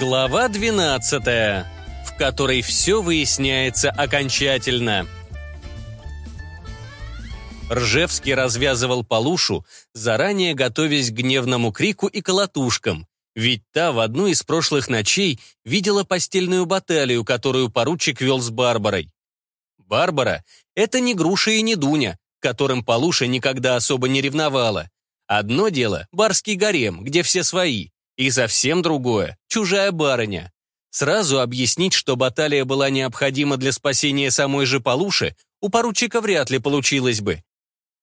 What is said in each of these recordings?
Глава 12, в которой все выясняется окончательно. Ржевский развязывал Полушу, заранее готовясь к гневному крику и колотушкам, ведь та в одну из прошлых ночей видела постельную баталию, которую поручик вел с Барбарой. Барбара — это не Груша и не Дуня, которым Полуша никогда особо не ревновала. Одно дело — барский гарем, где все свои, и совсем другое — чужая барыня. Сразу объяснить, что баталия была необходима для спасения самой же Полуши, у поручика вряд ли получилось бы.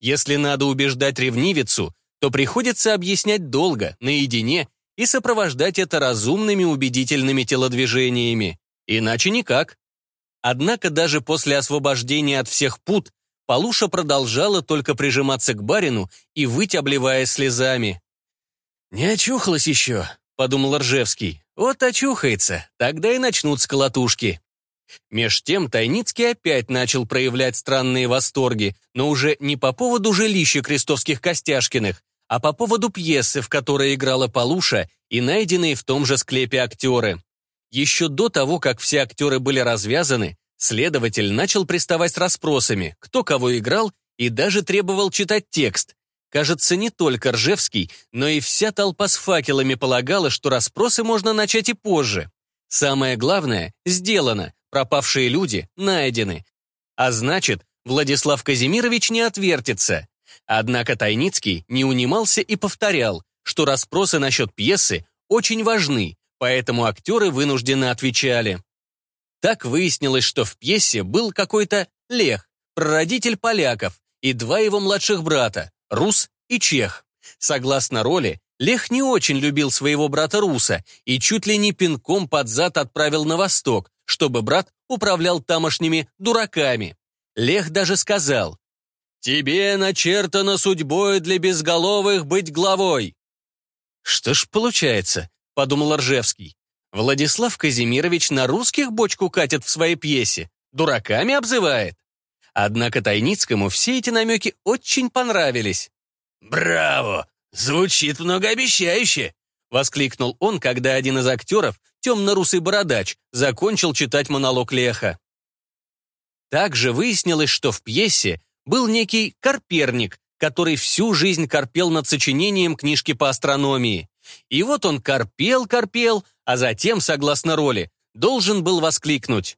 Если надо убеждать ревнивицу, то приходится объяснять долго, наедине, и сопровождать это разумными убедительными телодвижениями. Иначе никак. Однако даже после освобождения от всех пут Полуша продолжала только прижиматься к барину и выть, обливая слезами. «Не очухалась еще», — подумал Ржевский. «Вот очухается, тогда и начнутся колотушки». Меж тем Тайницкий опять начал проявлять странные восторги, но уже не по поводу жилища крестовских Костяшкиных, а по поводу пьесы, в которой играла Полуша и найденные в том же склепе актеры. Еще до того, как все актеры были развязаны, следователь начал приставать с расспросами, кто кого играл, и даже требовал читать текст, Кажется, не только Ржевский, но и вся толпа с факелами полагала, что расспросы можно начать и позже. Самое главное — сделано, пропавшие люди найдены. А значит, Владислав Казимирович не отвертится. Однако Тайницкий не унимался и повторял, что расспросы насчет пьесы очень важны, поэтому актеры вынуждены отвечали. Так выяснилось, что в пьесе был какой-то Лех, прародитель поляков, и два его младших брата, Рус и Чех. Согласно роли, Лех не очень любил своего брата Руса и чуть ли не пинком под зад отправил на восток, чтобы брат управлял тамошними дураками. Лех даже сказал, «Тебе начертано судьбой для безголовых быть главой». «Что ж получается?» — подумал Ржевский. Владислав Казимирович на русских бочку катит в своей пьесе, дураками обзывает. Однако Тайницкому все эти намеки очень понравились. «Браво! Звучит многообещающе!» — воскликнул он, когда один из актеров, темно-русый бородач, закончил читать монолог Леха. Также выяснилось, что в пьесе был некий Карперник, который всю жизнь корпел над сочинением книжки по астрономии. И вот он корпел-корпел, а затем, согласно роли, должен был воскликнуть.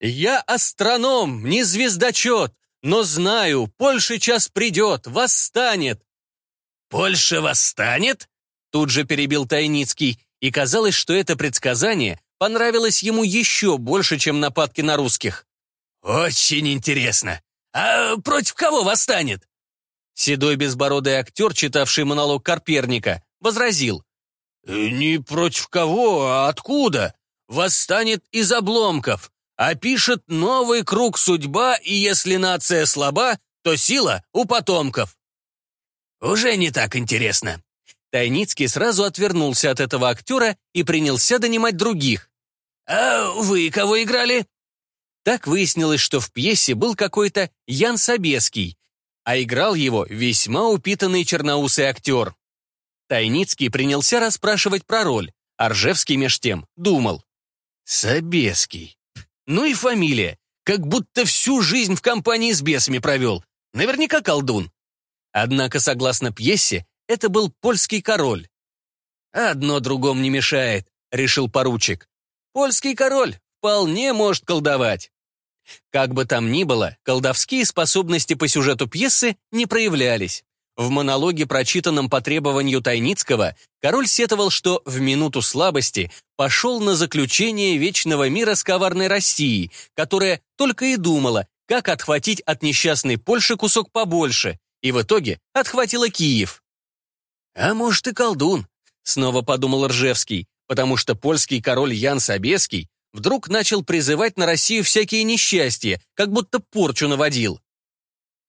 «Я астроном, не звездочет, но знаю, Польша час придет, восстанет». «Польша восстанет?» Тут же перебил Тайницкий, и казалось, что это предсказание понравилось ему еще больше, чем нападки на русских. «Очень интересно. А против кого восстанет?» Седой безбородый актер, читавший монолог Карперника, возразил. «Не против кого, а откуда? Восстанет из обломков опишет новый круг судьба, и если нация слаба, то сила у потомков. Уже не так интересно. Тайницкий сразу отвернулся от этого актера и принялся донимать других. «А вы кого играли?» Так выяснилось, что в пьесе был какой-то Ян Собеский, а играл его весьма упитанный черноусый актер. Тайницкий принялся расспрашивать про роль, а Ржевский меж тем думал. «Собеский. Ну и фамилия. Как будто всю жизнь в компании с бесами провел. Наверняка колдун. Однако, согласно пьесе, это был польский король. «Одно другому не мешает», — решил поручик. «Польский король вполне может колдовать». Как бы там ни было, колдовские способности по сюжету пьесы не проявлялись. В монологе, прочитанном по требованию Тайницкого, король сетовал, что в минуту слабости пошел на заключение вечного мира с коварной Россией, которая только и думала, как отхватить от несчастной Польши кусок побольше, и в итоге отхватила Киев. «А может и колдун», — снова подумал Ржевский, потому что польский король Ян Собеский вдруг начал призывать на Россию всякие несчастья, как будто порчу наводил.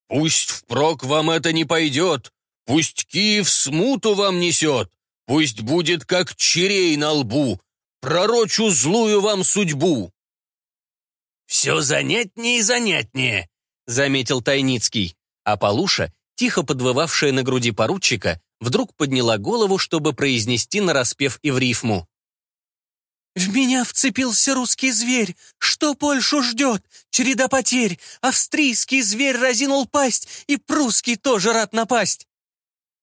Пусть впрок вам это не пойдет, пусть Киев смуту вам несет, пусть будет как черей на лбу, пророчу злую вам судьбу. «Все занятнее и занятнее», — заметил Тайницкий, а Полуша, тихо подвывавшая на груди поручика, вдруг подняла голову, чтобы произнести нараспев и в рифму. В меня вцепился русский зверь. Что Польшу ждет? Череда потерь. Австрийский зверь разинул пасть, и прусский тоже рад напасть.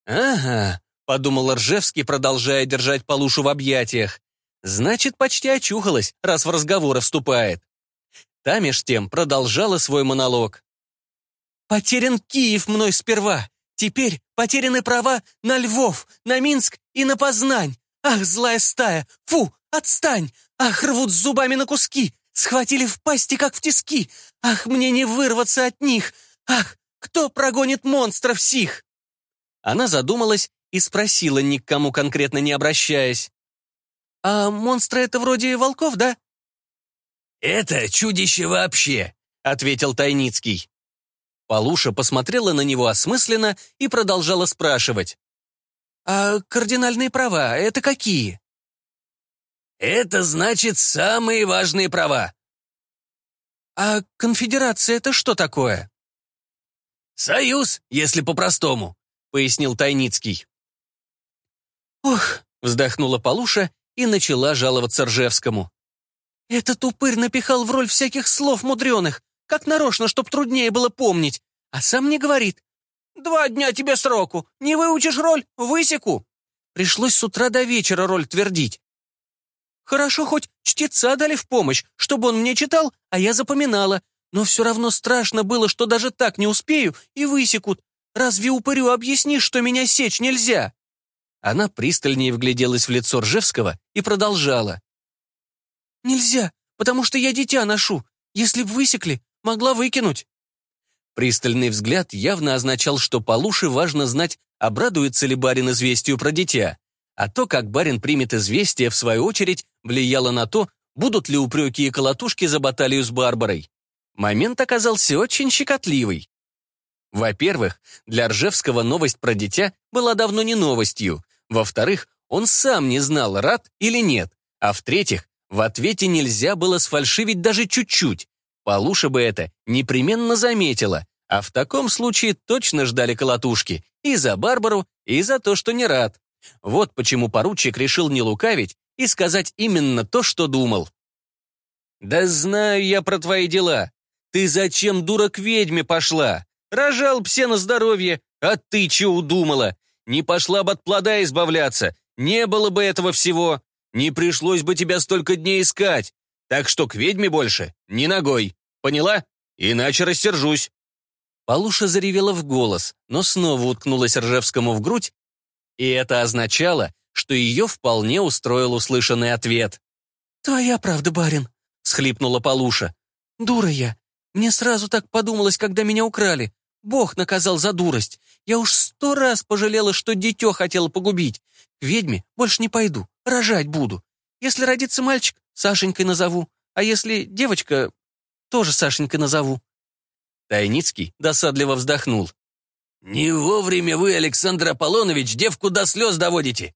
«Ага», — подумал Ржевский, продолжая держать Полушу в объятиях. «Значит, почти очухалась, раз в разговоры вступает». Та меж тем продолжала свой монолог. «Потерян Киев мной сперва. Теперь потеряны права на Львов, на Минск и на Познань. Ах, злая стая! Фу, отстань! Ах, рвут зубами на куски! Схватили в пасти, как в тиски! Ах, мне не вырваться от них! Ах, кто прогонит монстров сих?» Она задумалась и спросила, ни к кому конкретно не обращаясь. «А монстры это вроде волков, да?» «Это чудище вообще», — ответил Тайницкий. Полуша посмотрела на него осмысленно и продолжала спрашивать. «А кардинальные права — это какие?» «Это значит самые важные права». «А конфедерация — это что такое?» «Союз, если по-простому», — пояснил Тайницкий. «Ох», — вздохнула Полуша и начала жаловаться Ржевскому. «Этот упырь напихал в роль всяких слов мудреных, как нарочно, чтоб труднее было помнить. А сам не говорит. «Два дня тебе сроку. Не выучишь роль — высеку». Пришлось с утра до вечера роль твердить. Хорошо, хоть чтеца дали в помощь, чтобы он мне читал, а я запоминала. Но все равно страшно было, что даже так не успею и высекут. Разве упырю объяснишь, что меня сечь нельзя?» Она пристальнее вгляделась в лицо Ржевского и продолжала. «Нельзя, потому что я дитя ношу. Если б высекли, Могла выкинуть». Пристальный взгляд явно означал, что Полуше важно знать, обрадуется ли барин известию про дитя. А то, как барин примет известие, в свою очередь, влияло на то, будут ли упреки и колотушки за баталию с Барбарой. Момент оказался очень щекотливый. Во-первых, для Ржевского новость про дитя была давно не новостью. Во-вторых, он сам не знал, рад или нет. А в-третьих, в ответе нельзя было сфальшивить даже чуть-чуть. Полуша бы это непременно заметила, а в таком случае точно ждали колотушки и за Барбару, и за то, что не рад. Вот почему поручик решил не лукавить и сказать именно то, что думал. «Да знаю я про твои дела. Ты зачем, дура, к ведьме пошла? Рожал все на здоровье, а ты че удумала? Не пошла бы от плода избавляться, не было бы этого всего. Не пришлось бы тебя столько дней искать. Так что к ведьме больше ни ногой. Поняла? Иначе рассержусь». Полуша заревела в голос, но снова уткнулась Ржевскому в грудь, и это означало, что ее вполне устроил услышанный ответ. «Твоя правда, барин», — схлипнула Полуша. «Дура я. Мне сразу так подумалось, когда меня украли. Бог наказал за дурость. Я уж сто раз пожалела, что дитё хотела погубить. К ведьме больше не пойду, рожать буду. Если родится мальчик, Сашенькой назову, а если девочка, тоже Сашенькой назову». Тайницкий досадливо вздохнул. «Не вовремя вы, Александр Аполлонович, девку до слез доводите.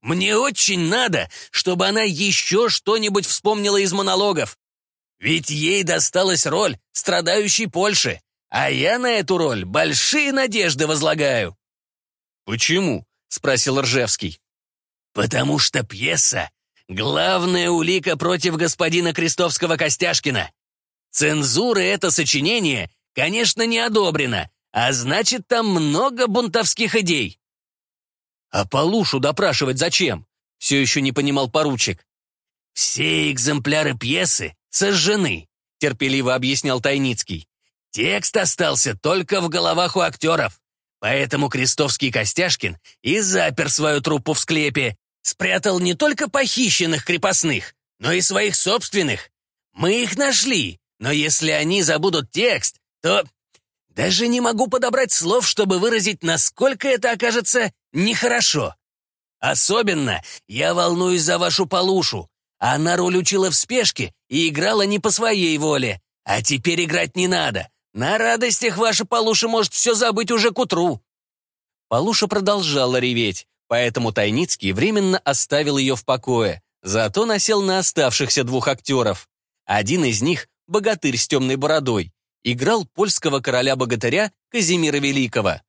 Мне очень надо, чтобы она еще что-нибудь вспомнила из монологов. Ведь ей досталась роль страдающей Польши, а я на эту роль большие надежды возлагаю». «Почему?» — спросил Ржевский. «Потому что пьеса Главная улика против господина Крестовского-Костяшкина. Цензура это сочинение, конечно, не одобрено, а значит, там много бунтовских идей. А Полушу допрашивать зачем? Все еще не понимал поручик. Все экземпляры пьесы сожжены, терпеливо объяснял Тайницкий. Текст остался только в головах у актеров. Поэтому Крестовский-Костяшкин и запер свою труппу в склепе, Спрятал не только похищенных крепостных, но и своих собственных. Мы их нашли, но если они забудут текст, то... Даже не могу подобрать слов, чтобы выразить, насколько это окажется нехорошо. Особенно я волнуюсь за вашу Полушу. Она роль учила в спешке и играла не по своей воле. А теперь играть не надо. На радостях ваша Полуша может все забыть уже к утру». Полуша продолжала реветь поэтому Тайницкий временно оставил ее в покое, зато насел на оставшихся двух актеров. Один из них, богатырь с темной бородой, играл польского короля-богатыря Казимира Великого.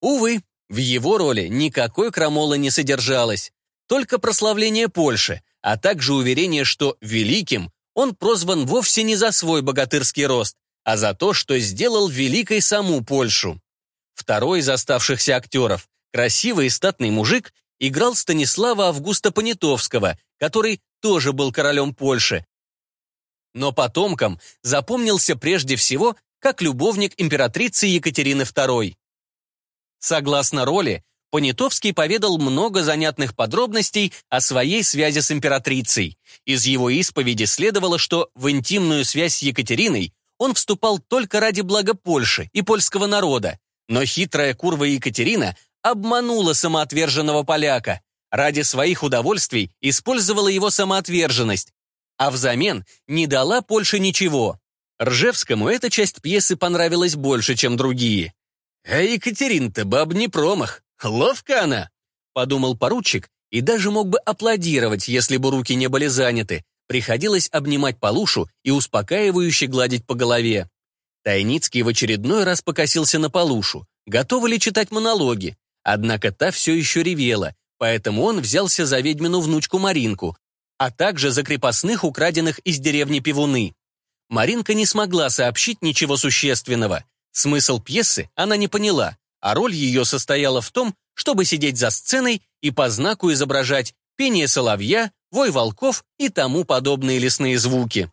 Увы, в его роли никакой крамолы не содержалось. только прославление Польши, а также уверение, что великим он прозван вовсе не за свой богатырский рост, а за то, что сделал великой саму Польшу. Второй из оставшихся актеров, красивый и статный мужик, играл Станислава Августа Понятовского, который тоже был королем Польши. Но потомкам запомнился прежде всего как любовник императрицы Екатерины II. Согласно роли, Понятовский поведал много занятных подробностей о своей связи с императрицей. Из его исповеди следовало, что в интимную связь с Екатериной он вступал только ради блага Польши и польского народа, но хитрая курва Екатерина обманула самоотверженного поляка, ради своих удовольствий использовала его самоотверженность, а взамен не дала Польше ничего. Ржевскому эта часть пьесы понравилась больше, чем другие. А Екатерина-то баб не промах. Ловко она, подумал поручик и даже мог бы аплодировать, если бы руки не были заняты. Приходилось обнимать Полушу и успокаивающе гладить по голове. Тайницкий в очередной раз покосился на Полушу, готова ли читать монологи. Однако та все еще ревела, поэтому он взялся за ведьмину внучку Маринку, а также за крепостных, украденных из деревни Пивуны. Маринка не смогла сообщить ничего существенного. Смысл пьесы она не поняла, а роль ее состояла в том, чтобы сидеть за сценой и по знаку изображать пение соловья, вой волков и тому подобные лесные звуки.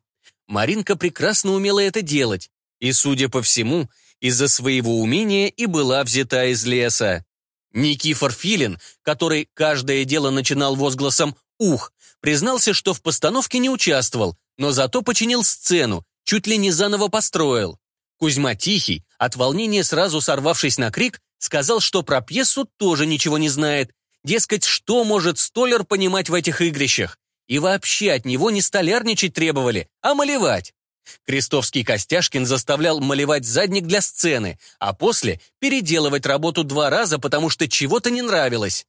Маринка прекрасно умела это делать, и, судя по всему, из-за своего умения и была взята из леса. Никифор Филин, который каждое дело начинал возгласом «ух», признался, что в постановке не участвовал, но зато починил сцену, чуть ли не заново построил. Кузьма Тихий, от волнения сразу сорвавшись на крик, сказал, что про пьесу тоже ничего не знает. Дескать, что может столяр понимать в этих игрищах? И вообще от него не столярничать требовали, а малевать. Крестовский Костяшкин заставлял малевать задник для сцены, а после переделывать работу два раза, потому что чего-то не нравилось.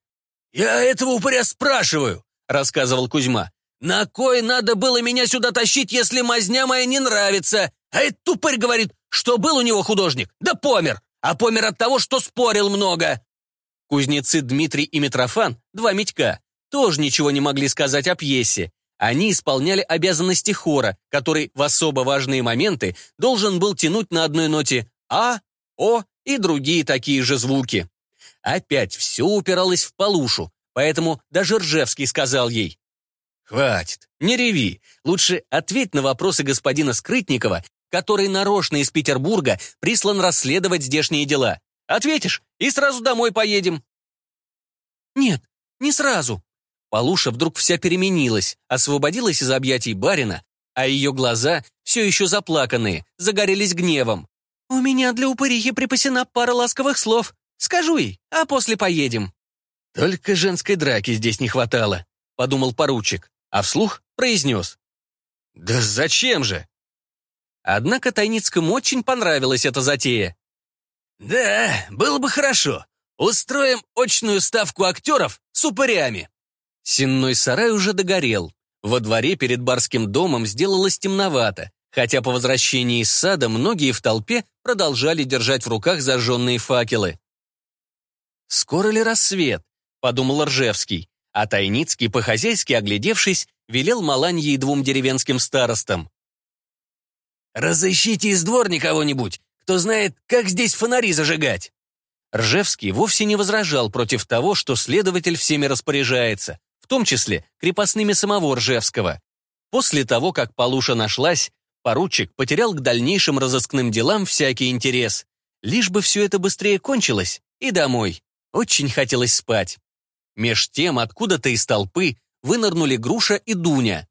«Я этого упыря спрашиваю», — рассказывал Кузьма. «На кой надо было меня сюда тащить, если мазня моя не нравится? А этот тупырь говорит, что был у него художник, да помер, а помер от того, что спорил много. Кузнецы Дмитрий и Митрофан, два Митька, тоже ничего не могли сказать о пьесе. Они исполняли обязанности хора, который в особо важные моменты должен был тянуть на одной ноте «а», «о» и другие такие же звуки. Опять все упиралось в полушу, поэтому даже Ржевский сказал ей «Хватит, не реви, лучше ответь на вопросы господина Скрытникова который нарочно из Петербурга прислан расследовать здешние дела. Ответишь, и сразу домой поедем». «Нет, не сразу». Полуша вдруг вся переменилась, освободилась из объятий барина, а ее глаза, все еще заплаканные, загорелись гневом. «У меня для упырихи припасена пара ласковых слов. Скажу ей, а после поедем». «Только женской драки здесь не хватало», — подумал поручик, а вслух произнес. «Да зачем же? Однако Тайницкому очень понравилась эта затея. «Да, было бы хорошо. Устроим очную ставку актеров с упырями». Сенной сарай уже догорел. Во дворе перед барским домом сделалось темновато, хотя по возвращении из сада многие в толпе продолжали держать в руках зажженные факелы. «Скоро ли рассвет?» — подумал Ржевский, а Тайницкий, по-хозяйски оглядевшись, велел Маланье и двум деревенским старостам. «Разыщите из дворни кого-нибудь, кто знает, как здесь фонари зажигать». Ржевский вовсе не возражал против того, что следователь всеми распоряжается, в том числе крепостными самого Ржевского. После того, как Полуша нашлась, поручик потерял к дальнейшим разыскным делам всякий интерес. Лишь бы все это быстрее кончилось, и домой. Очень хотелось спать. Меж тем, откуда-то из толпы вынырнули Груша и Дуня.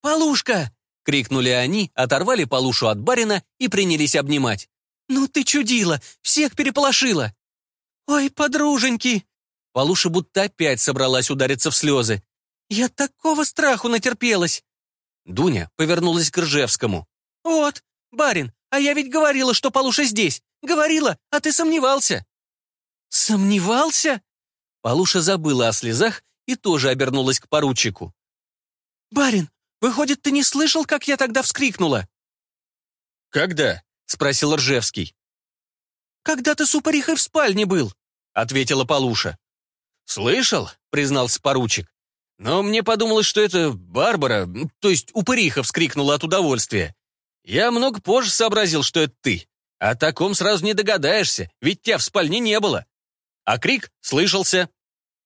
«Полушка!» — крикнули они, оторвали Полушу от барина и принялись обнимать. «Ну ты чудила! Всех переполошила!» «Ой, подруженьки!» Полуша будто опять собралась удариться в слезы. «Я такого страху натерпелась!» Дуня повернулась к Ржевскому. «Вот, барин, а я ведь говорила, что Полуша здесь. Говорила, а ты сомневался». «Сомневался?» Полуша забыла о слезах и тоже обернулась к поручику. «Барин, Выходит, ты не слышал, как я тогда вскрикнула?» «Когда?» — спросил Ржевский. «Когда ты с упырихой в спальне был», — ответила Полуша. «Слышал?» — признался поручик. Но мне подумалось, что это Барбара, то есть упыриха, вскрикнула от удовольствия. Я много позже сообразил, что это ты. О таком сразу не догадаешься, ведь тебя в спальне не было. А крик слышался.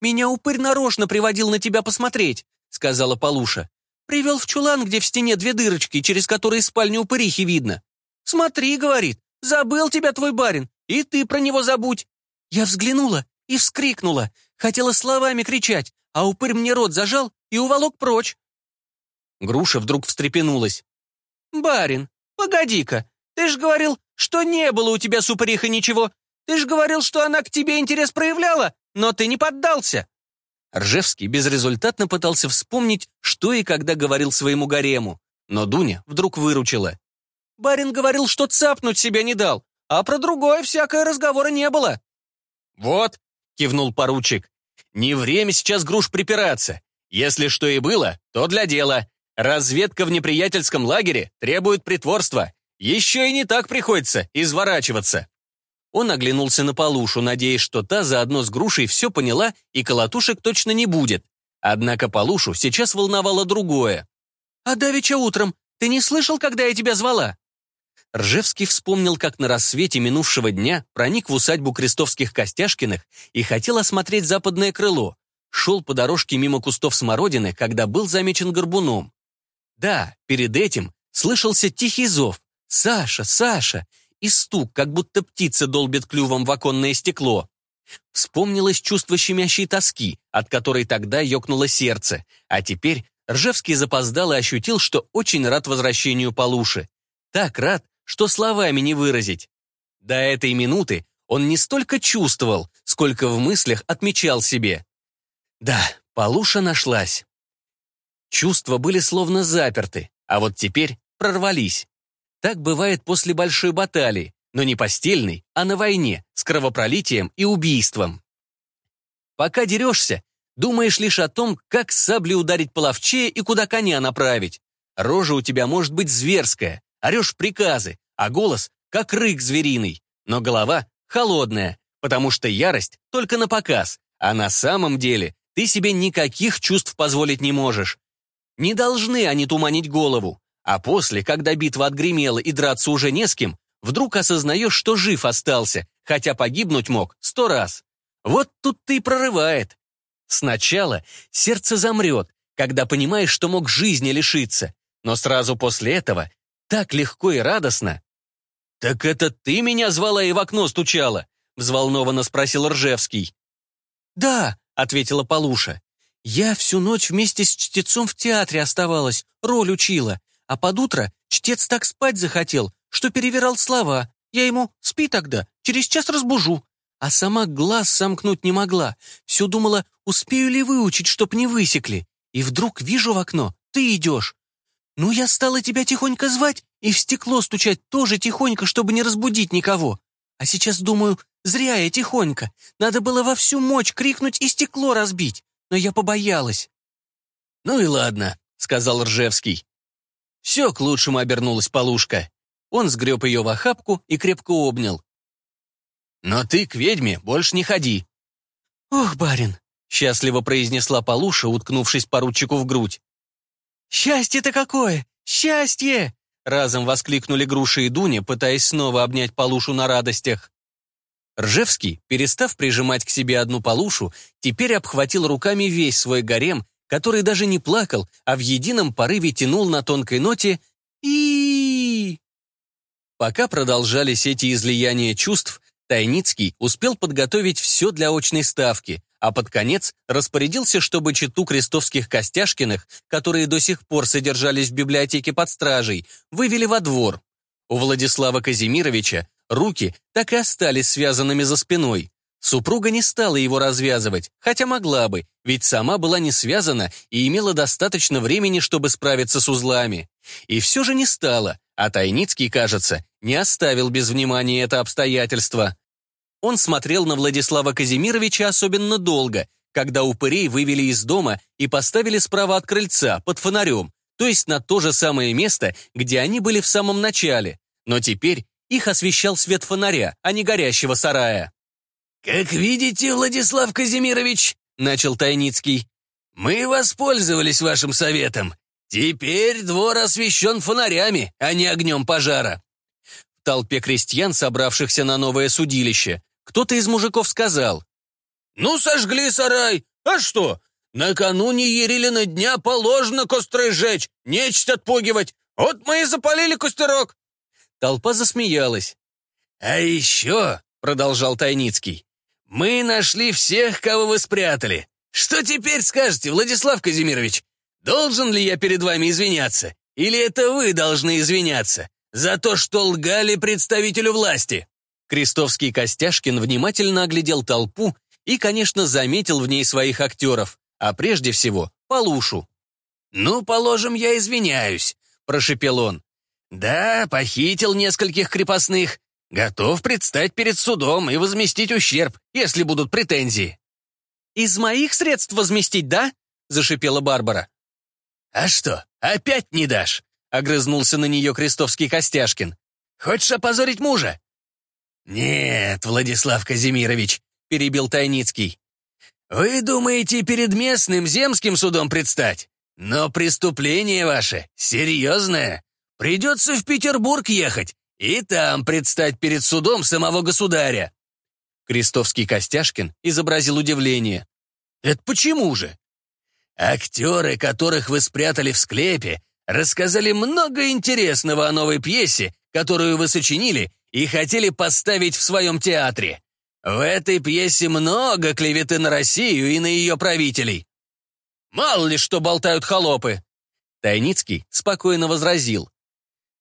«Меня упырь нарочно приводил на тебя посмотреть», — сказала Полуша. «Привел в чулан, где в стене две дырочки, через которые спальню упырихи видно. Смотри, — говорит, — забыл тебя твой барин, и ты про него забудь». Я взглянула и вскрикнула, хотела словами кричать, а упырь мне рот зажал и уволок прочь. Груша вдруг встрепенулась. «Барин, погоди-ка, ты ж говорил, что не было у тебя с упырихой ничего. Ты ж говорил, что она к тебе интерес проявляла, но ты не поддался». Ржевский безрезультатно пытался вспомнить, что и когда говорил своему гарему, но Дуня вдруг выручила. «Барин говорил, что цапнуть себя не дал, а про другое всякое разговора не было». «Вот», — кивнул поручик, — «не время сейчас груш припираться. Если что и было, то для дела. Разведка в неприятельском лагере требует притворства. Еще и не так приходится изворачиваться». Он оглянулся на Полушу, надеясь, что та заодно с грушей все поняла и колотушек точно не будет. Однако Полушу сейчас волновало другое. «А давеча утром ты не слышал, когда я тебя звала?» Ржевский вспомнил, как на рассвете минувшего дня проник в усадьбу крестовских Костяшкиных и хотел осмотреть западное крыло. Шел по дорожке мимо кустов смородины, когда был замечен горбуном. Да, перед этим слышался тихий зов. «Саша! Саша!» И стук, как будто птица долбит клювом в оконное стекло. Вспомнилось чувство щемящей тоски, от которой тогда ёкнуло сердце, а теперь Ржевский запоздал и ощутил, что очень рад возвращению Полуши. Так рад, что словами не выразить. До этой минуты он не столько чувствовал, сколько в мыслях отмечал себе. Да, Полуша нашлась. Чувства были словно заперты, а вот теперь прорвались. Так бывает после большой баталии, но не постельной, а на войне, с кровопролитием и убийством. Пока дерешься, думаешь лишь о том, как саблей ударить половчее и куда коня направить. Рожа у тебя может быть зверская, орешь приказы, а голос — как рык звериный, но голова холодная, потому что ярость только на показ, а на самом деле ты себе никаких чувств позволить не можешь. Не должны они туманить голову, а после, когда битва отгремела и драться уже не с кем, вдруг осознаешь, что жив остался, хотя погибнуть мог сто раз. Вот тут ты и прорывает. Сначала сердце замрет, когда понимаешь, что мог жизни лишиться, но сразу после этого так легко и радостно. «Так это ты меня звала и в окно стучала?» — взволнованно спросил Ржевский. «Да», — ответила Полуша. «Я всю ночь вместе с чтецом в театре оставалась, роль учила. А под утро чтец так спать захотел, что перевирал слова. Я ему «спи тогда, через час разбужу». А сама глаз сомкнуть не могла. Все думала, успею ли выучить, чтоб не высекли. И вдруг вижу в окно, ты идешь. Ну, я стала тебя тихонько звать и в стекло стучать тоже тихонько, чтобы не разбудить никого. А сейчас думаю, зря я тихонько. Надо было во всю мощь крикнуть и стекло разбить. Но я побоялась. «Ну и ладно», — сказал Ржевский. Все к лучшему обернулась полушка. Он сгреб ее в охапку и крепко обнял. «Но ты к ведьме больше не ходи». «Ох, барин!» — счастливо произнесла Полуша, уткнувшись поручику в грудь. «Счастье-то какое! Счастье!» Разом воскликнули Груша и Дуня, пытаясь снова обнять Полушу на радостях. Ржевский, перестав прижимать к себе одну Полушу, теперь обхватил руками весь свой гарем который даже не плакал, а в едином порыве тянул на тонкой ноте и Пока продолжались эти излияния чувств, Тайницкий успел подготовить все для очной ставки, а под конец распорядился, чтобы читу крестовских Костяшкиных, которые до сих пор содержались в библиотеке под стражей, вывели во двор. У Владислава Казимировича руки так и остались связанными за спиной. Супруга не стала его развязывать, хотя могла бы, ведь сама была не связана и имела достаточно времени, чтобы справиться с узлами. И все же не стала, а Тайницкий, кажется, не оставил без внимания это обстоятельство. Он смотрел на Владислава Казимировича особенно долго, когда упырей вывели из дома и поставили справа от крыльца, под фонарем, то есть на то же самое место, где они были в самом начале. Но теперь их освещал свет фонаря, а не горящего сарая. «Как видите, Владислав Казимирович», — начал Тайницкий, Мы воспользовались вашим советом. Теперь двор освещен фонарями, а не огнем пожара. В толпе крестьян, собравшихся на новое судилище, кто-то из мужиков сказал. «Ну, сожгли сарай. А что? Накануне Ерилина дня положено костры сжечь, нечисть отпугивать. Вот мы и запалили костерок». Толпа засмеялась. «А еще», — продолжал Тайницкий, «мы нашли всех, кого вы спрятали. Что теперь скажете, Владислав Казимирович? Должен ли я перед вами извиняться? Или это вы должны извиняться за то, что лгали представителю власти?» Крестовский Костяшкин внимательно оглядел толпу и, конечно, заметил в ней своих актеров, а прежде всего Полушу. «Ну, положим, я извиняюсь», — прошепел он. «Да, похитил нескольких крепостных. Готов предстать перед судом и возместить ущерб, если будут претензии». «Из моих средств возместить, да?» — зашипела Барбара. «А что, опять не дашь?» — огрызнулся на нее Крестовский Костяшкин. «Хочешь опозорить мужа?» «Нет, Владислав Казимирович», — перебил Тайницкий. «Вы думаете перед местным земским судом предстать? Но преступление ваше серьезное. Придется в Петербург ехать и там предстать перед судом самого государя. Крестовский Костяшкин изобразил удивление. «Это почему же?» «Актеры, которых вы спрятали в склепе, рассказали много интересного о новой пьесе, которую вы сочинили и хотели поставить в своем театре. В этой пьесе много клеветы на Россию и на ее правителей. Мало ли что болтают холопы!» Тайницкий спокойно возразил.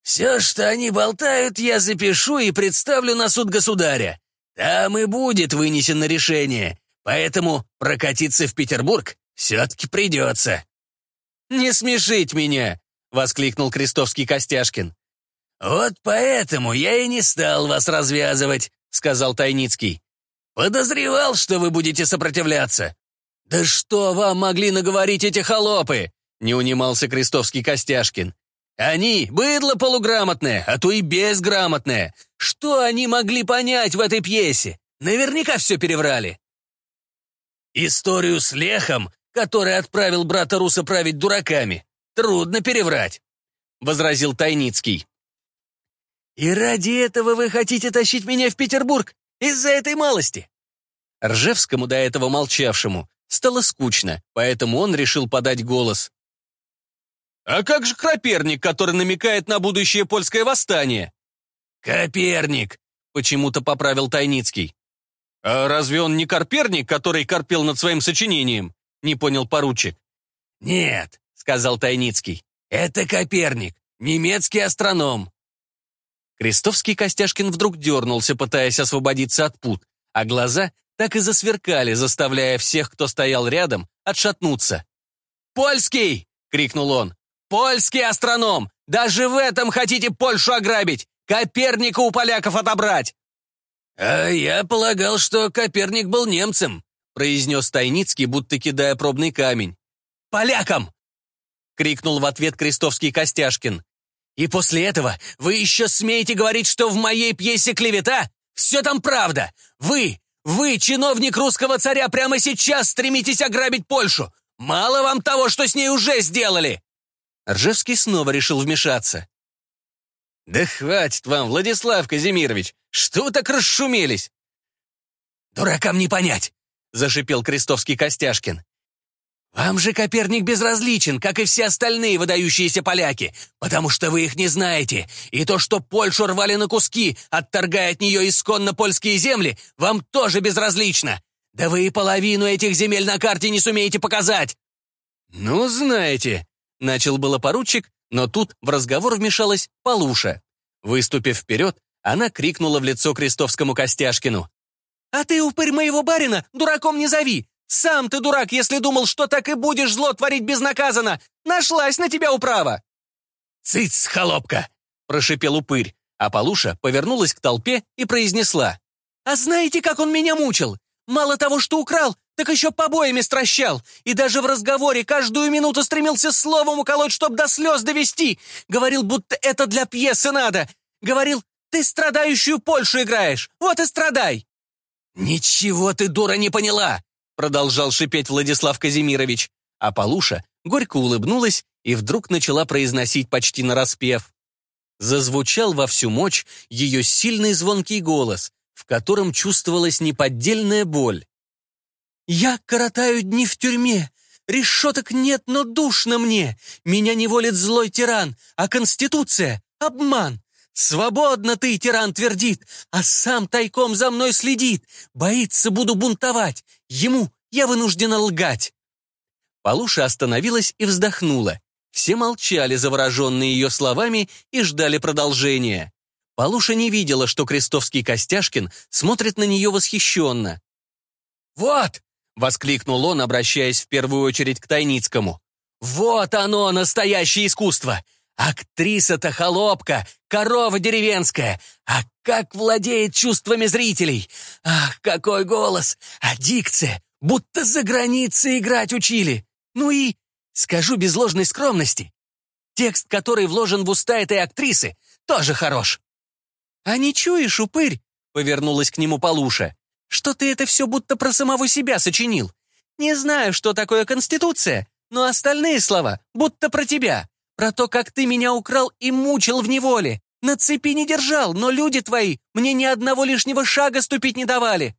«Все, что они болтают, я запишу и представлю на суд государя. Там и будет вынесено решение, поэтому прокатиться в Петербург все-таки придется». «Не смешить меня!» — воскликнул Крестовский Костяшкин. «Вот поэтому я и не стал вас развязывать», — сказал Тайницкий. «Подозревал, что вы будете сопротивляться». «Да что вам могли наговорить эти холопы?» — не унимался Крестовский Костяшкин. Они — быдло полуграмотное, а то и безграмотное. Что они могли понять в этой пьесе? Наверняка все переврали. Историю с Лехом, который отправил брата Руса править дураками, трудно переврать, — возразил Тайницкий. «И ради этого вы хотите тащить меня в Петербург? Из-за этой малости?» Ржевскому, до этого молчавшему, стало скучно, поэтому он решил подать голос. А как же Коперник, который намекает на будущее польское восстание? Коперник, почему-то поправил Тайницкий. А разве он не Коперник, который корпел над своим сочинением? Не понял поручик. Нет, сказал Тайницкий. Это Коперник, немецкий астроном. Крестовский Костяшкин вдруг дернулся, пытаясь освободиться от пут, а глаза так и засверкали, заставляя всех, кто стоял рядом, отшатнуться. «Польский!» — крикнул он. Польский астроном! Даже в этом хотите Польшу ограбить! Коперника у поляков отобрать!» «А я полагал, что Коперник был немцем», произнес Тайницкий, будто кидая пробный камень. «Полякам!» — крикнул в ответ Крестовский Костяшкин. «И после этого вы еще смеете говорить, что в моей пьесе клевета? Все там правда! Вы, вы, чиновник русского царя, прямо сейчас стремитесь ограбить Польшу! Мало вам того, что с ней уже сделали!» Ржевский снова решил вмешаться. «Да хватит вам, Владислав Казимирович! Что вы так расшумелись?» «Дуракам не понять!» — зашипел Крестовский Костяшкин. «Вам же Коперник безразличен, как и все остальные выдающиеся поляки, потому что вы их не знаете, и то, что Польшу рвали на куски, отторгая от нее исконно польские земли, вам тоже безразлично. Да вы и половину этих земель на карте не сумеете показать!» «Ну, знаете», Начал было поручик, но тут в разговор вмешалась Полуша. Выступив вперед, она крикнула в лицо Крестовскому Костяшкину. «А ты, упырь моего барина, дураком не зови! Сам ты дурак, если думал, что так и будешь зло творить безнаказанно! Нашлась на тебя управа!» «Цыц, холопка!» — прошипел упырь, а Полуша повернулась к толпе и произнесла. «А знаете, как он меня мучил? Мало того, что украл, так еще побоями стращал. И даже в разговоре каждую минуту стремился словом уколоть, чтоб до слез довести. Говорил, будто это для пьесы надо. Говорил, ты страдающую Польшу играешь, вот и страдай. «Ничего ты, дура, не поняла!» продолжал шипеть Владислав Казимирович. А Полуша горько улыбнулась и вдруг начала произносить почти нараспев. Зазвучал во всю мощь ее сильный звонкий голос, в котором чувствовалась неподдельная боль. «Я коротаю дни в тюрьме. Решеток нет, но душно мне. Меня не волит злой тиран, а Конституция — обман. Свободно ты, тиран, твердит, а сам тайком за мной следит. Боится, буду бунтовать. Ему я вынуждена лгать. Полуша остановилась и вздохнула. Все молчали, завороженные ее словами, и ждали продолжения. Полуша не видела, что Крестовский Костяшкин смотрит на нее восхищенно. «Вот!» — воскликнул он, обращаясь в первую очередь к Тайницкому. «Вот оно, настоящее искусство! Актриса-то холопка, корова деревенская. А как владеет чувствами зрителей! Ах, какой голос! А дикция! Будто за границей играть учили! Ну и, скажу без ложной скромности, текст, который вложен в уста этой актрисы, тоже хорош. «А не чуешь, упырь?» — повернулась к нему Полуша. «Что ты это все будто про самого себя сочинил? Не знаю, что такое Конституция, но остальные слова будто про тебя. Про то, как ты меня украл и мучил в неволе. На цепи не держал, но люди твои мне ни одного лишнего шага ступить не давали».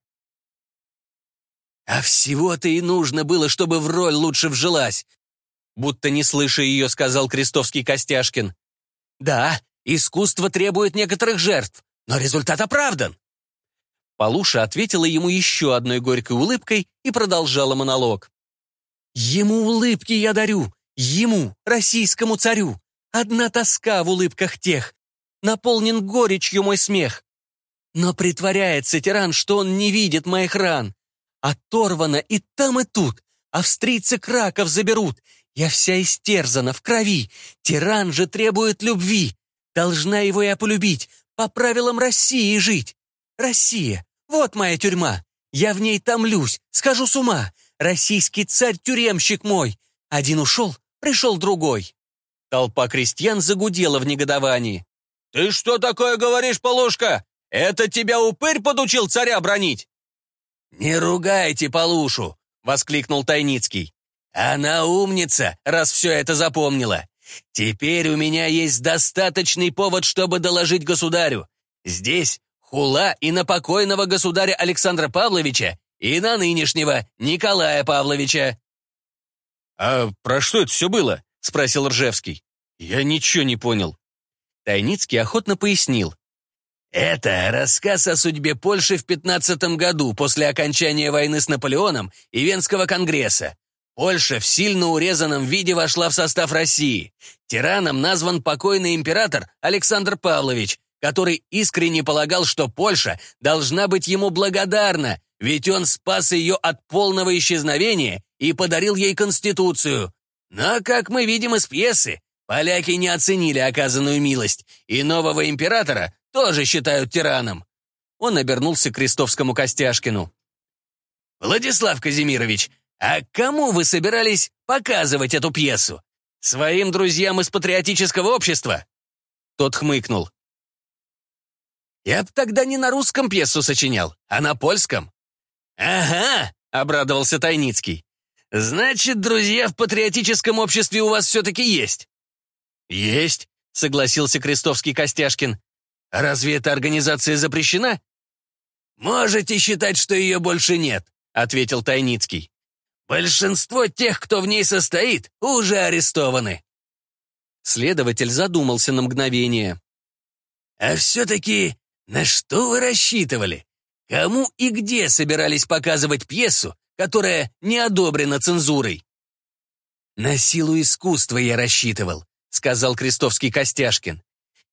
«А всего-то и нужно было, чтобы в роль лучше вжилась», будто не слыша ее, сказал Крестовский Костяшкин. «Да, искусство требует некоторых жертв, но результат оправдан». Полуша ответила ему еще одной горькой улыбкой и продолжала монолог. «Ему улыбки я дарю, Ему, российскому царю, одна тоска в улыбках тех. Наполнен горечью мой смех. Но притворяется тиран, что он не видит моих ран. Оторвано и там, и тут. Австрийцы Краков заберут. Я вся истерзана, в крови. Тиран же требует любви. Должна его я полюбить, по правилам России жить. Россия, вот моя тюрьма. Я в ней томлюсь, скажу с ума. Российский царь-тюремщик мой. Один ушел, пришел другой. Толпа крестьян загудела в негодовании. «Ты что такое говоришь, Полушка? Это тебя упырь подучил царя бронить?» «Не ругайте Полушу!» — воскликнул Тайницкий. «Она умница, раз все это запомнила. Теперь у меня есть достаточный повод, чтобы доложить государю. Здесь хула и на покойного государя Александра Павловича, и на нынешнего Николая Павловича. «А про что это все было?» — спросил Ржевский. «Я ничего не понял». Тайницкий охотно пояснил. «Это рассказ о судьбе Польши в 15 году после окончания войны с Наполеоном и Венского конгресса. Польша в сильно урезанном виде вошла в состав России. Тираном назван покойный император Александр Павлович, который искренне полагал, что Польша должна быть ему благодарна, ведь он спас ее от полного исчезновения и подарил ей Конституцию. Но, как мы видим из пьесы, поляки не оценили оказанную милость, и нового императора тоже считают тираном. Он обернулся к Крестовскому Костяшкину. «Владислав Казимирович, а кому вы собирались показывать эту пьесу? Своим друзьям из патриотического общества?» Тот хмыкнул. «Я б тогда не на русском пьесу сочинял, а на польском». «Ага», — обрадовался Тайницкий. «Значит, друзья в патриотическом обществе у вас все-таки есть?» «Есть», — согласился Крестовский Костяшкин. «Разве эта организация запрещена?» «Можете считать, что ее больше нет», — ответил Тайницкий. «Большинство тех, кто в ней состоит, уже арестованы». Следователь задумался на мгновение. «А все-таки на что вы рассчитывали? Кому и где собирались показывать пьесу, которая не одобрена цензурой. «На силу искусства я рассчитывал», — сказал Крестовский Костяшкин.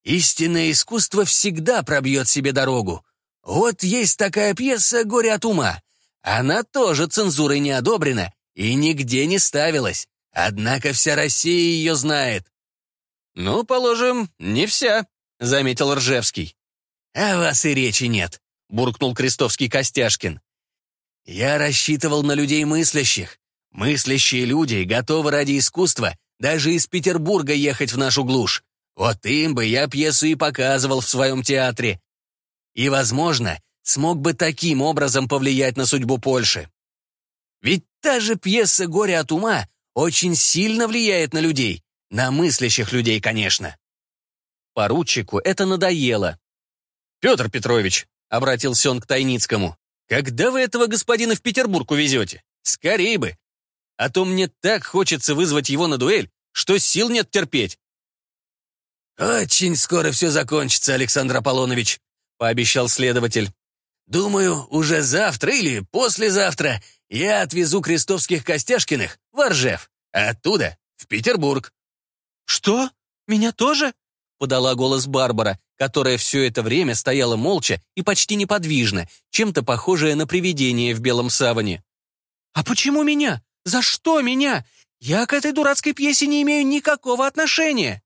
«Истинное искусство всегда пробьет себе дорогу. Вот есть такая пьеса «Горе от ума». Она тоже цензурой не одобрена и нигде не ставилась. Однако вся Россия ее знает». «Ну, положим, не вся», — заметил Ржевский. «А вас и речи нет», — буркнул Крестовский Костяшкин. Я рассчитывал на людей мыслящих. Мыслящие люди готовы ради искусства даже из Петербурга ехать в нашу глушь. Вот им бы я пьесу и показывал в своем театре. И, возможно, смог бы таким образом повлиять на судьбу Польши. Ведь та же пьеса «Горе от ума» очень сильно влияет на людей. На мыслящих людей, конечно. Поручику это надоело. «Петр Петрович», — обратился он к Тайницкому, «когда вы этого господина в Петербург увезете? Скорей бы! А то мне так хочется вызвать его на дуэль, что сил нет терпеть». «Очень скоро все закончится, Александр Аполлонович», — пообещал следователь. «Думаю, уже завтра или послезавтра я отвезу крестовских Костяшкиных в Оржев, а оттуда в Петербург». «Что? Меня тоже?» — подала голос Барбара, которая все это время стояла молча и почти неподвижно, чем-то похожая на привидение в белом саване. «А почему меня? За что меня? Я к этой дурацкой пьесе не имею никакого отношения».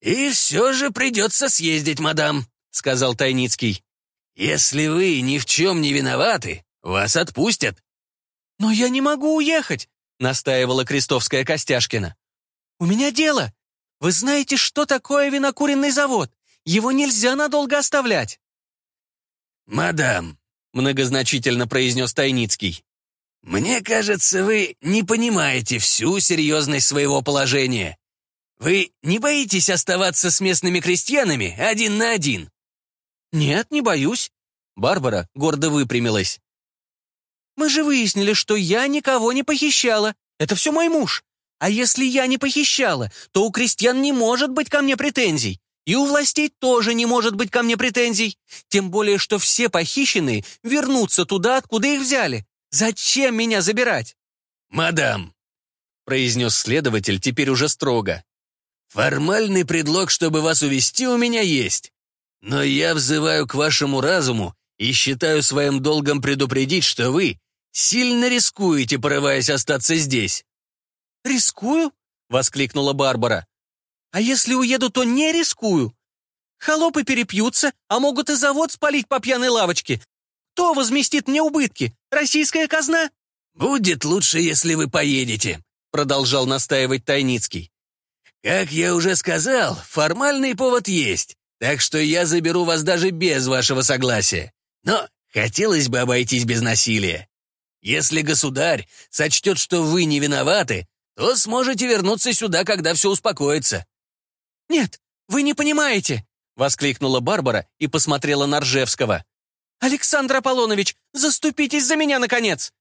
«И все же придется съездить, мадам», — сказал Тайницкий. «Если вы ни в чем не виноваты, вас отпустят». «Но я не могу уехать», — настаивала Крестовская Костяшкина. «У меня дело. Вы знаете, что такое винокуренный завод? Его нельзя надолго оставлять». «Мадам», — многозначительно произнес Тайницкий, «мне кажется, вы не понимаете всю серьезность своего положения. Вы не боитесь оставаться с местными крестьянами один на один?» «Нет, не боюсь». Барбара гордо выпрямилась. «Мы же выяснили, что я никого не похищала. Это все мой муж. А если я не похищала, то у крестьян не может быть ко мне претензий. И у властей тоже не может быть ко мне претензий. Тем более, что все похищенные вернутся туда, откуда их взяли. Зачем меня забирать?» «Мадам», — произнес следователь теперь уже строго, «формальный предлог, чтобы вас увести, у меня есть. Но я взываю к вашему разуму и считаю своим долгом предупредить, что вы сильно рискуете, порываясь остаться здесь». «Рискую?» — воскликнула Барбара. «А если уеду, то не рискую. Холопы перепьются, а могут и завод спалить по пьяной лавочке. Кто возместит мне убытки? Российская казна?» «Будет лучше, если вы поедете», — продолжал настаивать Тайницкий. «Как я уже сказал, формальный повод есть, так что я заберу вас даже без вашего согласия. Но хотелось бы обойтись без насилия. Если государь сочтет, что вы не виноваты, то сможете вернуться сюда, когда все успокоится». «Нет, вы не понимаете!» — воскликнула Барбара и посмотрела на Ржевского. «Александр Аполлонович, заступитесь за меня, наконец!»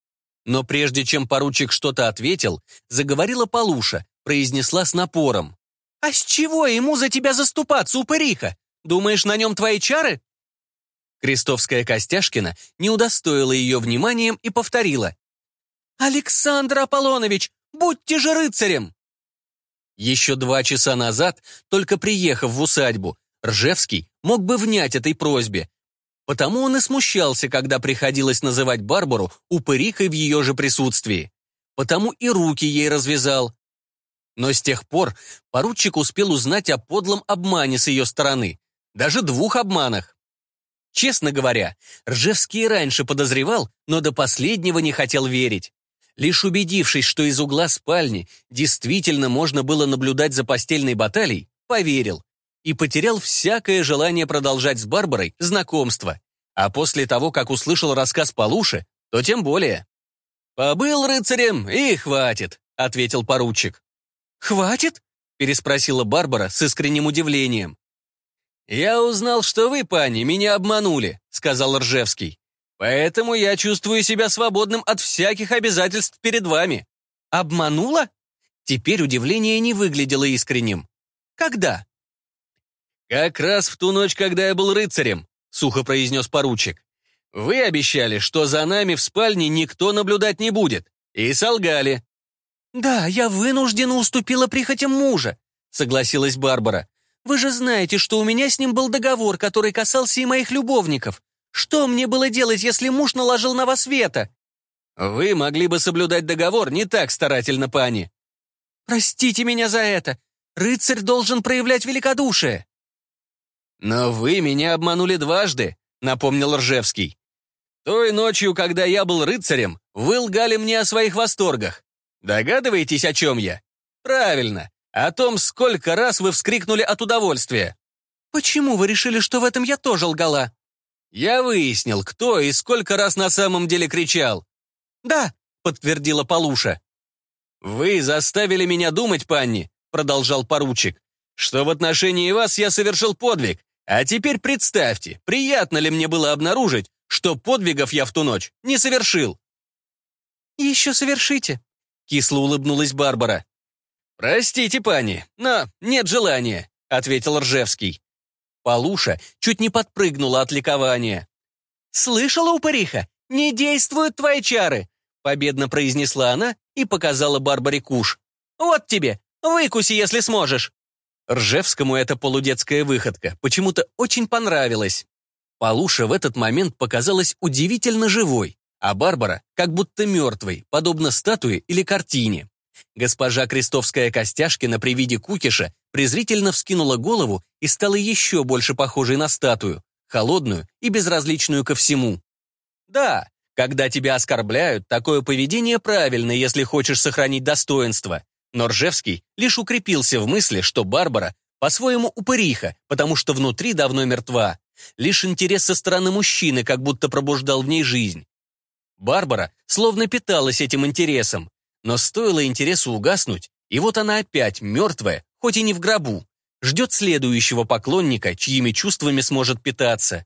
Но прежде чем поручик что-то ответил, заговорила Полуша, произнесла с напором. «А с чего ему за тебя заступаться, упыриха? Думаешь, на нем твои чары?» Крестовская Костяшкина не удостоила ее вниманием и повторила. «Александр Аполлонович, будьте же рыцарем!» Еще два часа назад, только приехав в усадьбу, Ржевский мог бы внять этой просьбе. Потому он и смущался, когда приходилось называть Барбару упырихой в ее же присутствии. Потому и руки ей развязал. Но с тех пор поручик успел узнать о подлом обмане с ее стороны. Даже двух обманах. Честно говоря, Ржевский раньше подозревал, но до последнего не хотел верить. Лишь убедившись, что из угла спальни действительно можно было наблюдать за постельной баталией, поверил и потерял всякое желание продолжать с Барбарой знакомство. А после того, как услышал рассказ Полуши, то тем более. «Побыл рыцарем, и хватит», — ответил поручик. «Хватит?» — переспросила Барбара с искренним удивлением. «Я узнал, что вы, пани, меня обманули», — сказал Ржевский. «Поэтому я чувствую себя свободным от всяких обязательств перед вами». «Обманула?» Теперь удивление не выглядело искренним. «Когда?» «Как раз в ту ночь, когда я был рыцарем», — сухо произнес поручик. «Вы обещали, что за нами в спальне никто наблюдать не будет, и солгали». «Да, я вынуждена уступила прихотям мужа», — согласилась Барбара. Вы же знаете, что у меня с ним был договор, который касался и моих любовников. Что мне было делать, если муж наложил на вас вето?» «Вы могли бы соблюдать договор не так старательно, пани». «Простите меня за это. Рыцарь должен проявлять великодушие». «Но вы меня обманули дважды», — напомнил Ржевский. «Той ночью, когда я был рыцарем, вы лгали мне о своих восторгах. Догадываетесь, о чем я? Правильно о том, сколько раз вы вскрикнули от удовольствия. Почему вы решили, что в этом я тоже лгала? Я выяснил, кто и сколько раз на самом деле кричал. Да, подтвердила Полуша. «Вы заставили меня думать, панни», — продолжал поручик, «что в отношении вас я совершил подвиг, а теперь представьте, приятно ли мне было обнаружить, что подвигов я в ту ночь не совершил». «Еще совершите», — кисло улыбнулась Барбара. «Простите, пани, но нет желания», — ответил Ржевский. Полуша чуть не подпрыгнула от ликования. «Слышала, упыриха? Не действуют твои чары!» Победно произнесла она и показала Барбаре куш. «Вот тебе, выкуси, если сможешь!» Ржевскому эта полудетская выходка почему-то очень понравилась. Полуша в этот момент показалась удивительно живой, а Барбара как будто мертвой, подобно статуе или картине. Госпожа Крестовская Костяшкина при виде кукиша презрительно вскинула голову и стала еще больше похожей на статую, холодную и безразличную ко всему. Да, когда тебя оскорбляют, такое поведение правильно, если хочешь сохранить достоинство. Но Ржевский лишь укрепился в мысли, что Барбара по-своему упыриха, потому что внутри давно мертва. Лишь интерес со стороны мужчины как будто пробуждал в ней жизнь. Барбара словно питалась этим интересом, но стоило интересу угаснуть, и вот она опять мертвая, хоть и не в гробу, ждет следующего поклонника, чьими чувствами сможет питаться.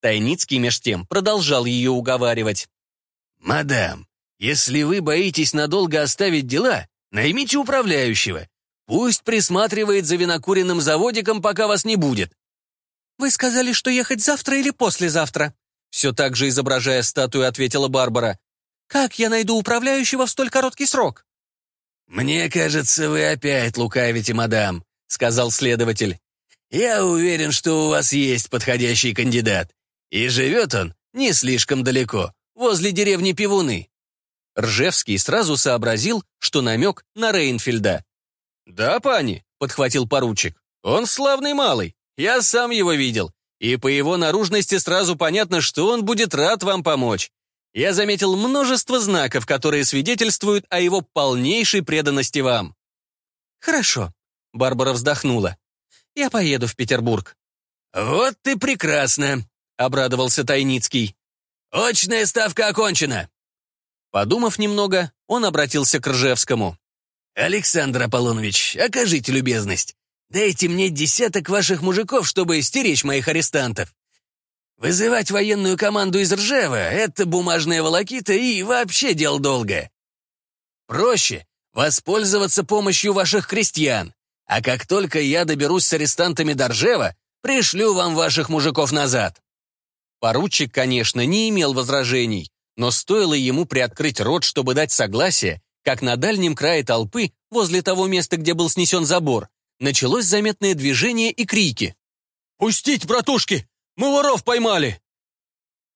Тайницкий меж тем продолжал ее уговаривать. «Мадам, если вы боитесь надолго оставить дела, наймите управляющего. Пусть присматривает за винокуренным заводиком, пока вас не будет». «Вы сказали, что ехать завтра или послезавтра?» Все так же изображая статую, ответила Барбара. «Как я найду управляющего в столь короткий срок?» «Мне кажется, вы опять лукавите, мадам», — сказал следователь. «Я уверен, что у вас есть подходящий кандидат. И живет он не слишком далеко, возле деревни Пивуны». Ржевский сразу сообразил, что намек на Рейнфельда. «Да, пани», — подхватил поручик. «Он славный малый, я сам его видел, и по его наружности сразу понятно, что он будет рад вам помочь. Я заметил множество знаков, которые свидетельствуют о его полнейшей преданности вам». «Хорошо», — Барбара вздохнула. «Я поеду в Петербург». «Вот ты прекрасно», — обрадовался Тайницкий. «Очная ставка окончена». Подумав немного, он обратился к Ржевскому. «Александр Аполлонович, окажите любезность. Дайте мне десяток ваших мужиков, чтобы стеречь моих арестантов. Вызывать военную команду из Ржева — это бумажная волокита и вообще дело долгое. Проще воспользоваться помощью ваших крестьян, а как только я доберусь с арестантами до Ржева, пришлю вам ваших мужиков назад». Поручик, конечно, не имел возражений, но стоило ему приоткрыть рот, чтобы дать согласие, как на дальнем крае толпы, возле того места, где был снесен забор, началось заметное движение и крики. «Пустить, братушки! Мы воров поймали!»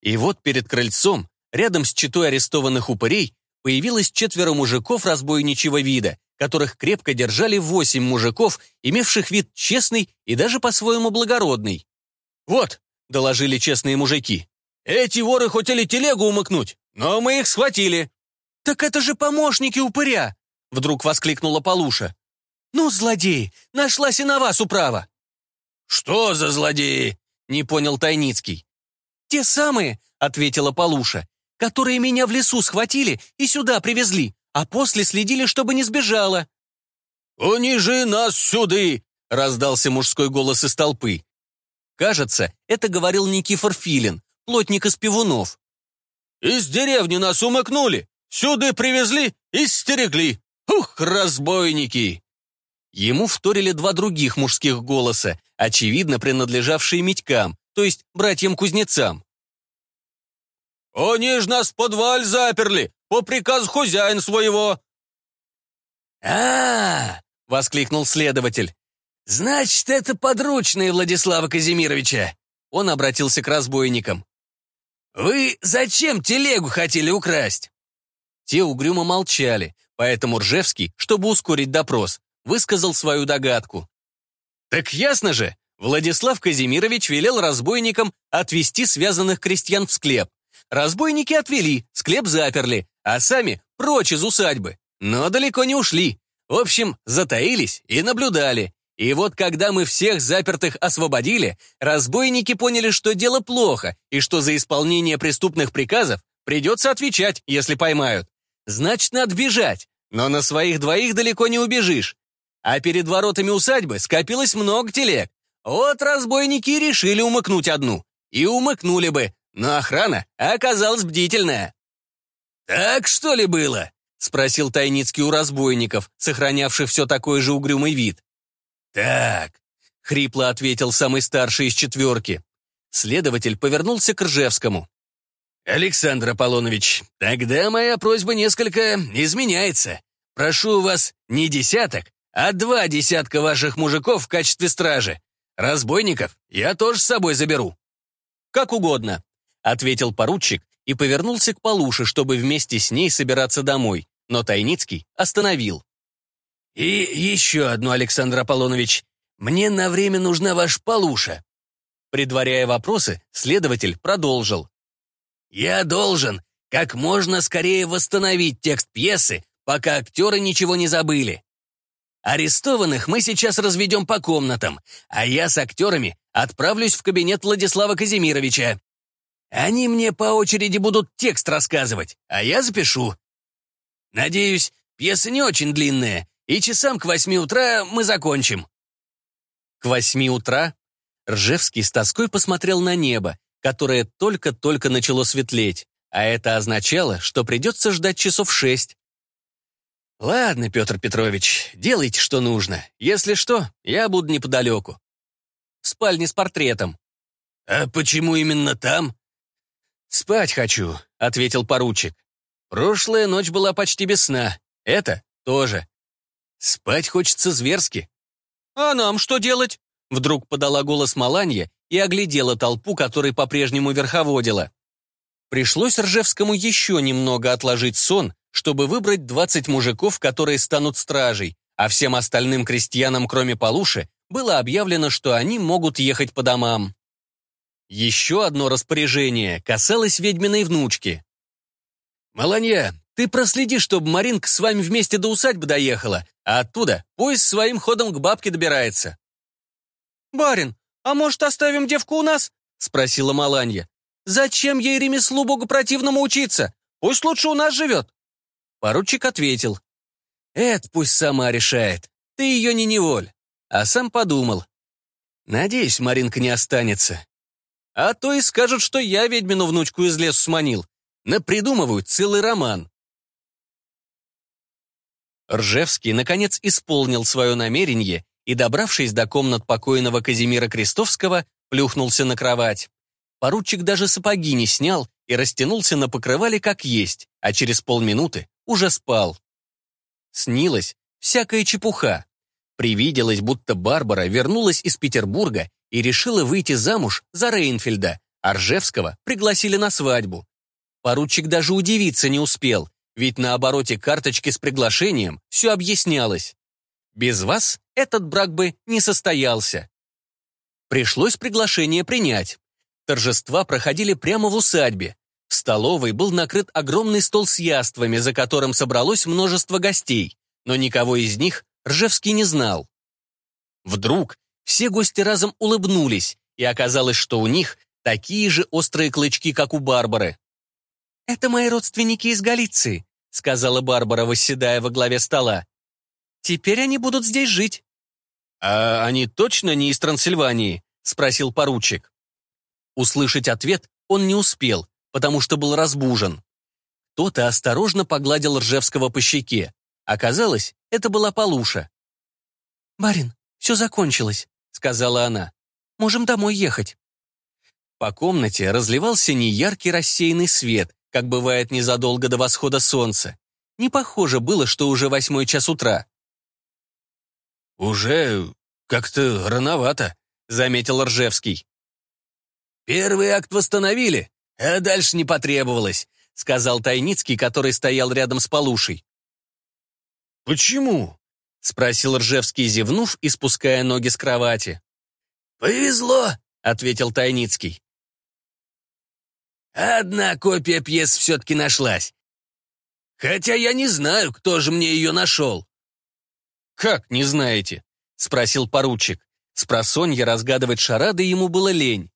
И вот перед крыльцом, рядом с четой арестованных упырей, появилось четверо мужиков разбойничьего вида, которых крепко держали восемь мужиков, имевших вид честный и даже по-своему благородный. «Вот, — доложили честные мужики. «Эти воры хотели телегу умыкнуть, но мы их схватили». «Так это же помощники упыря!» — вдруг воскликнула Полуша. «Ну, злодеи, нашлась и на вас управа!» «Что за злодеи?» — не понял Тайницкий. «Те самые», — ответила Полуша, «которые меня в лесу схватили и сюда привезли, а после следили, чтобы не сбежала». «Унижи нас сюды!» — раздался мужской голос из толпы. Кажется, это говорил Никифор Филин, плотник из пивунов. «Из деревни нас умыкнули, сюда привезли и стерегли. Ух, разбойники!» Ему вторили два других мужских голоса, очевидно принадлежавшие Митькам, то есть братьям-кузнецам. «Они ж нас в подваль заперли, по приказу хозяин своего!» а, -а, -а воскликнул следователь. «Значит, это подручные Владислава Казимировича!» Он обратился к разбойникам. «Вы зачем телегу хотели украсть?» Те угрюмо молчали, поэтому Ржевский, чтобы ускорить допрос, высказал свою догадку. «Так ясно же, Владислав Казимирович велел разбойникам отвести связанных крестьян в склеп. Разбойники отвели, склеп заперли, а сами прочь из усадьбы. Но далеко не ушли. В общем, затаились и наблюдали. И вот когда мы всех запертых освободили, разбойники поняли, что дело плохо, и что за исполнение преступных приказов придется отвечать, если поймают. Значит, надо бежать. Но на своих двоих далеко не убежишь. А перед воротами усадьбы скопилось много телег. Вот разбойники решили умыкнуть одну. И умыкнули бы, но охрана оказалась бдительная. «Так что ли было?» — спросил Тайницкий у разбойников, сохранявших все такой же угрюмый вид. «Так», — хрипло ответил самый старший из четверки. Следователь повернулся к Ржевскому. «Александр Аполлонович, тогда моя просьба несколько изменяется. Прошу вас не десяток, а два десятка ваших мужиков в качестве стражи. Разбойников я тоже с собой заберу». «Как угодно», — ответил поручик и повернулся к Полуше, чтобы вместе с ней собираться домой, но Тайницкий остановил. «И еще одно, Александр Аполлонович. Мне на время нужна ваша Полуша». Предваряя вопросы, следователь продолжил. «Я должен как можно скорее восстановить текст пьесы, пока актеры ничего не забыли. Арестованных мы сейчас разведем по комнатам, а я с актерами отправлюсь в кабинет Владислава Казимировича. Они мне по очереди будут текст рассказывать, а я запишу. Надеюсь, пьеса не очень длинная, и часам к восьми утра мы закончим». К восьми утра Ржевский с тоской посмотрел на небо, которое только-только начало светлеть, а это означало, что придется ждать часов шесть. «Ладно, Петр Петрович, делайте, что нужно. Если что, я буду неподалеку. В спальне с портретом». «А почему именно там?» «Спать хочу», — ответил поручик. «Прошлая ночь была почти без сна. Это тоже. Спать хочется зверски». «А нам что делать?» Вдруг подала голос Маланья и оглядела толпу, которой по-прежнему верховодила. Пришлось Ржевскому еще немного отложить сон, чтобы выбрать 20 мужиков, которые станут стражей, а всем остальным крестьянам, кроме Полуши, было объявлено, что они могут ехать по домам. Еще одно распоряжение касалось ведьминой внучки. «Маланья, ты проследи, чтобы Маринка с вами вместе до усадьбы доехала, а оттуда поезд своим ходом к бабке добирается». «Барин, а может, оставим девку у нас?» — спросила Маланья. «Зачем ей ремеслу богопротивному учиться? Пусть лучше у нас живет». Поручик ответил. «Это пусть сама решает. Ты ее не неволь». А сам подумал. «Надеюсь, Маринка не останется. А то и скажут, что я ведьмину внучку из лесу сманил. Напридумывают целый роман». Ржевский, наконец, исполнил свое намерение и, добравшись до комнат покойного Казимира Крестовского, плюхнулся на кровать. Поручик даже сапоги не снял и растянулся на покрывале как есть, а через полминуты уже спал. Снилась всякая чепуха. Привиделось, будто Барбара вернулась из Петербурга и решила выйти замуж за Рейнфельда, а Ржевского пригласили на свадьбу. Поручик даже удивиться не успел, ведь на обороте карточки с приглашением все объяснялось. Без вас этот брак бы не состоялся. Пришлось приглашение принять. Торжества проходили прямо в усадьбе. Столовой был накрыт огромный стол с яствами, за которым собралось множество гостей, но никого из них Ржевский не знал. Вдруг все гости разом улыбнулись, и оказалось, что у них такие же острые клычки, как у Барбары. «Это мои родственники из Галиции», — сказала Барбара, восседая во главе стола. «Теперь они будут здесь жить». «А они точно не из Трансильвании?» — спросил поручик. Услышать ответ он не успел, потому что был разбужен. Кто-то осторожно погладил Ржевского по щеке. Оказалось, это была Полуша. «Барин, все закончилось», — сказала она. «Можем домой ехать». По комнате разливался неяркий рассеянный свет, как бывает незадолго до восхода солнца. Не похоже было, что уже восьмой час утра. «Уже как-то рановато», — заметил Ржевский. «Первый акт восстановили, а дальше не потребовалось», — сказал Тайницкий, который стоял рядом с Полушей. «Почему?» — спросил Ржевский, зевнув и спуская ноги с кровати. «Повезло», — ответил Тайницкий. «Одна копия пьес все-таки нашлась. Хотя я не знаю, кто же мне ее нашел». «Как не знаете?» — спросил поручик. Спросонья разгадывать шарады ему было лень.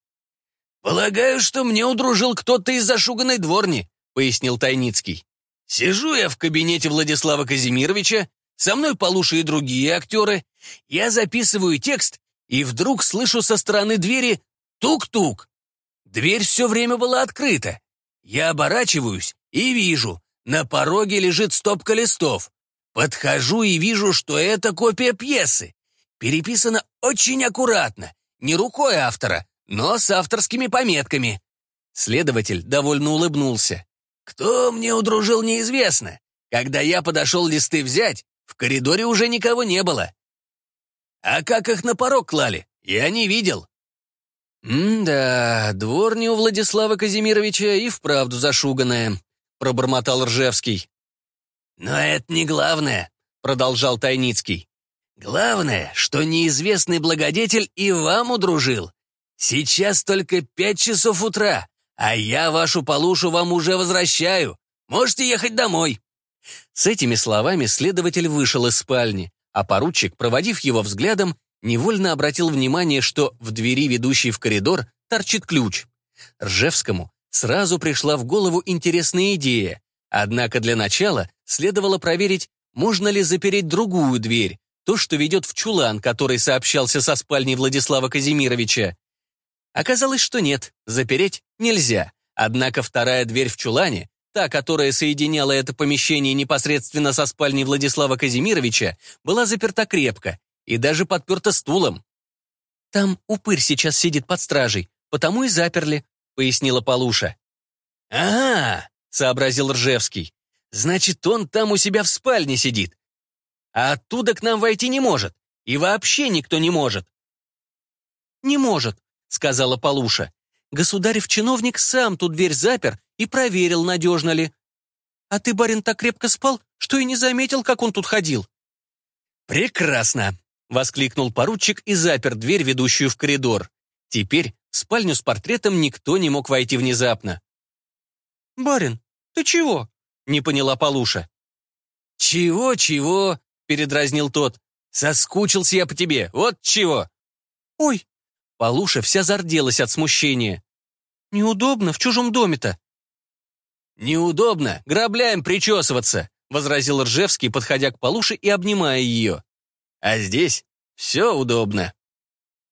«Полагаю, что мне удружил кто-то из зашуганной дворни», — пояснил Тайницкий. Сижу я в кабинете Владислава Казимировича, со мной Полуша и другие актеры. Я записываю текст, и вдруг слышу со стороны двери тук-тук. Дверь все время была открыта. Я оборачиваюсь и вижу, на пороге лежит стопка листов. Подхожу и вижу, что это копия пьесы. Переписана очень аккуратно, не рукой автора, но с авторскими пометками. Следователь довольно улыбнулся. Кто мне удружил, неизвестно. Когда я подошел листы взять, в коридоре уже никого не было. А как их на порог клали, я не видел. «М-да, дворня у Владислава Казимировича и вправду зашуганная», — пробормотал Ржевский. «Но это не главное», — продолжал Тайницкий. «Главное, что неизвестный благодетель и вам удружил. Сейчас только пять часов утра, а я вашу полушу вам уже возвращаю. Можете ехать домой». С этими словами следователь вышел из спальни, а поручик, проводив его взглядом, невольно обратил внимание, что в двери, ведущей в коридор, торчит ключ. Ржевскому сразу пришла в голову интересная идея, однако для начала следовало проверить, можно ли запереть другую дверь, то, что ведет в чулан, который сообщался со спальней Владислава Казимировича. Оказалось, что нет, запереть нельзя. Однако вторая дверь в чулане, та, которая соединяла это помещение непосредственно со спальней Владислава Казимировича, была заперта крепко, и даже подперта стулом. «Там упырь сейчас сидит под стражей, потому и заперли», — пояснила Полуша. «Ага», — сообразил Ржевский. «Значит, он там у себя в спальне сидит. А оттуда к нам войти не может. И вообще никто не может». «Не может», — сказала Полуша. «Государев чиновник сам ту дверь запер и проверил, надежно ли. А ты, барин, так крепко спал, что и не заметил, как он тут ходил». «Прекрасно», — воскликнул поручик и запер дверь, ведущую в коридор. Теперь в спальню с портретом никто не мог войти внезапно. «Барин, ты чего?» — не поняла Полуша. «Чего-чего?» — передразнил тот. «Соскучился я по тебе, вот чего!» «Ой!» Полуша вся зарделась от смущения. «Неудобно в чужом доме-то». «Неудобно, грабляем причесываться», — возразил Ржевский, подходя к Полуше и обнимая ее. А здесь все удобно.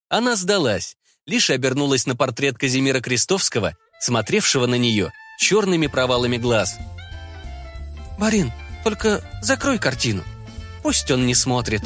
Она сдалась, лишь обернулась на портрет Казимира Крестовского, смотревшего на нее черными провалами глаз. «Марин, только закрой картину. Пусть он не смотрит».